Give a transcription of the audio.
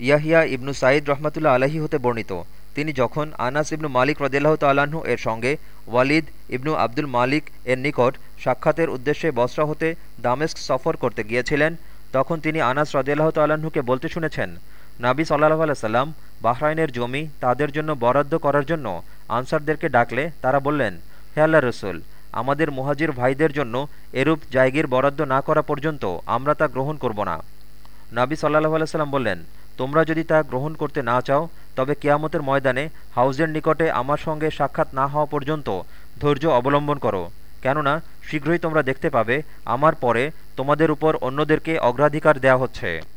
ইয়াহিয়া ইবনু সাঈদ রহমতুল্লা আলহী হতে বর্ণিত। তিনি যখন আনাস ইবনু মালিক রদিল্লাহ তাল্লাহ্ন এর সঙ্গে ওয়ালিদ ইবনু আব্দুল মালিক এর নিকট সাক্ষাতের উদ্দেশ্যে বসরা হতে দামেস্ক সফর করতে গিয়েছিলেন, তখন তিনি আনাস রদিল্লাহ তাল্লাহ্নকে বলতে শুনেছেন, নাবি সাল্লাহ আলাইসাল্লাম বাহরাইনের জমি তাদের জন্য বরাদ্দ করার জন্য আনসারদেরকে ডাকলে তারা বললেন, হে আল্লাহ রসুল, আমাদের মুহাজির ভাইদের জন্য এরূপ জায়গির বরাদ্দ না করা পর্যন্ত আমরা তা গ্রহণ করব না। নাবি সাল্লাহ আলাইসাল্লাম বললেন তোমরা যদি তা গ্রহণ করতে না চাও, তবে কেয়ামতের ময়দানে হাউজের নিকটে আমার সঙ্গে সাক্ষাৎ না হওয়া পর্যন্ত ধৈর্য অবলম্বন করো। কেননা, শীঘ্রই তোমরা দেখতে পাবে, আমার পরে তোমাদের উপর অন্যদেরকে অগ্রাধিকার দেয়া হচ্ছে।